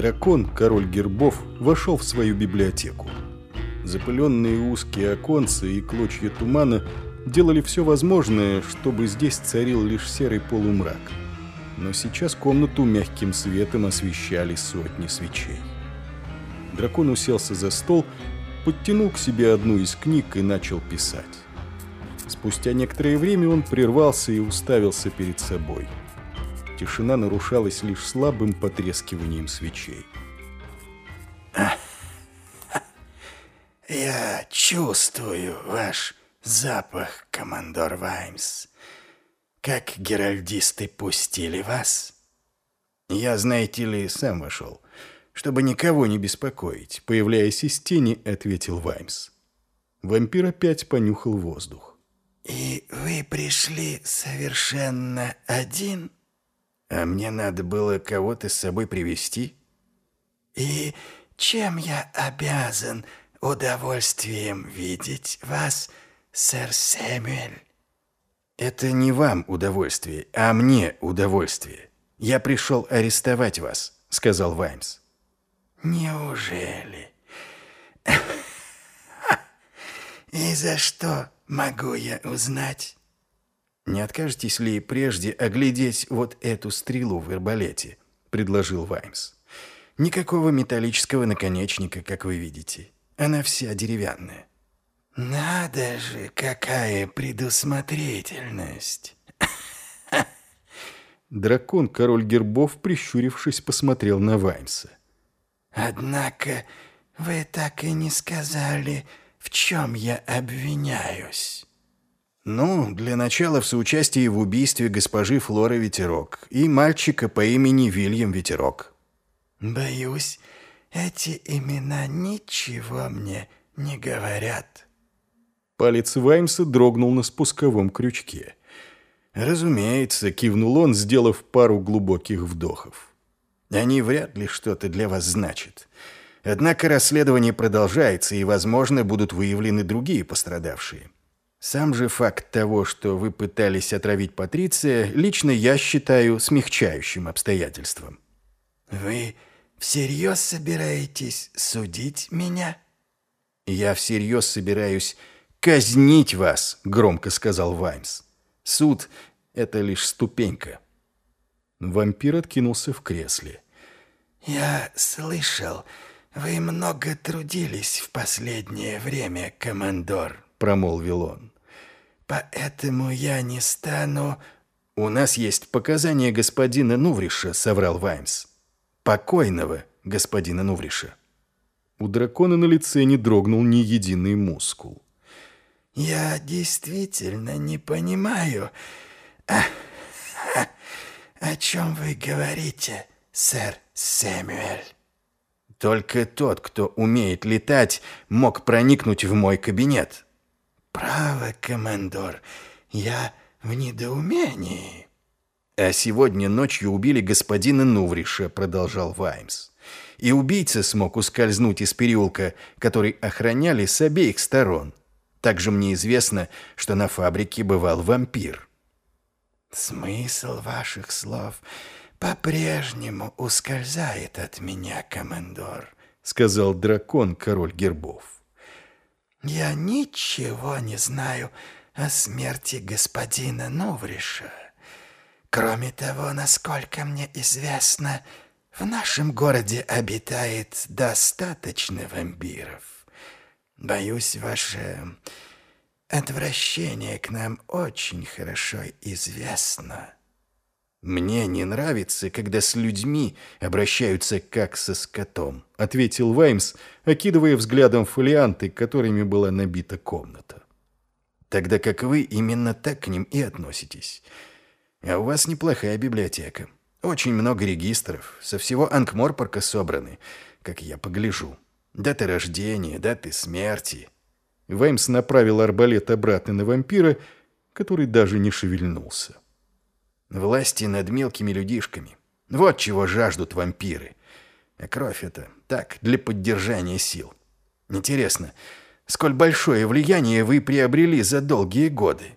Дракон, король гербов, вошел в свою библиотеку. Запыленные узкие оконцы и клочья тумана делали все возможное, чтобы здесь царил лишь серый полумрак. Но сейчас комнату мягким светом освещали сотни свечей. Дракон уселся за стол, подтянул к себе одну из книг и начал писать. Спустя некоторое время он прервался и уставился перед собой – Тишина нарушалась лишь слабым потрескиванием свечей. «Я чувствую ваш запах, командор Ваймс. Как геральдисты пустили вас?» «Я, знаете ли, сам вошел, чтобы никого не беспокоить», появляясь из тени, ответил Ваймс. Вампир опять понюхал воздух. «И вы пришли совершенно один?» А мне надо было кого-то с собой привести. И чем я обязан удовольствием видеть вас, сэр Сэмюэль? Это не вам удовольствие, а мне удовольствие. Я пришел арестовать вас, сказал Ваймс. Неужели? И за что могу я узнать? «Не откажетесь ли прежде оглядеть вот эту стрелу в арбалете?» – предложил Ваймс. «Никакого металлического наконечника, как вы видите. Она вся деревянная». «Надо же, какая предусмотрительность!» Дракон, король гербов, прищурившись, посмотрел на Ваймса. «Однако вы так и не сказали, в чем я обвиняюсь». Ну, для начала в соучастии в убийстве госпожи Флоры Ветерок и мальчика по имени Вильям Ветерок. Боюсь, эти имена ничего мне не говорят. Палец Ваймса дрогнул на спусковом крючке. Разумеется, кивнул он, сделав пару глубоких вдохов. Они вряд ли что-то для вас значат. Однако расследование продолжается, и, возможно, будут выявлены другие пострадавшие. Сам же факт того, что вы пытались отравить Патриция, лично я считаю смягчающим обстоятельством. Вы всерьез собираетесь судить меня? Я всерьез собираюсь казнить вас, громко сказал Ваймс. Суд — это лишь ступенька. Вампир откинулся в кресле. Я слышал, вы много трудились в последнее время, командор промолвил он. «Поэтому я не стану...» «У нас есть показания господина Нувриша», — соврал Ваймс. «Покойного господина Нувриша». У дракона на лице не дрогнул ни единый мускул. «Я действительно не понимаю, а, а, о чем вы говорите, сэр Сэмюэль». Только тот, кто умеет летать, мог проникнуть в мой кабинет. «Право, командор, я в недоумении». «А сегодня ночью убили господина Нувриша», — продолжал Ваймс. «И убийца смог ускользнуть из переулка, который охраняли с обеих сторон. Также мне известно, что на фабрике бывал вампир». «Смысл ваших слов по-прежнему ускользает от меня, командор», — сказал дракон, король гербов. Я ничего не знаю о смерти господина Новриша. Кроме того, насколько мне известно, в нашем городе обитает достаточно вампиров. Боюсь, ваше отвращение к нам очень хорошо известно. «Мне не нравится, когда с людьми обращаются как со скотом», — ответил Ваймс, окидывая взглядом фолианты, которыми была набита комната. «Тогда как вы именно так к ним и относитесь. А у вас неплохая библиотека. Очень много регистров, со всего Анкморпорка собраны, как я погляжу. Даты рождения, даты смерти». Ваймс направил арбалет обратно на вампира, который даже не шевельнулся. Власти над мелкими людишками. Вот чего жаждут вампиры. А кровь это так, для поддержания сил. Интересно, сколь большое влияние вы приобрели за долгие годы?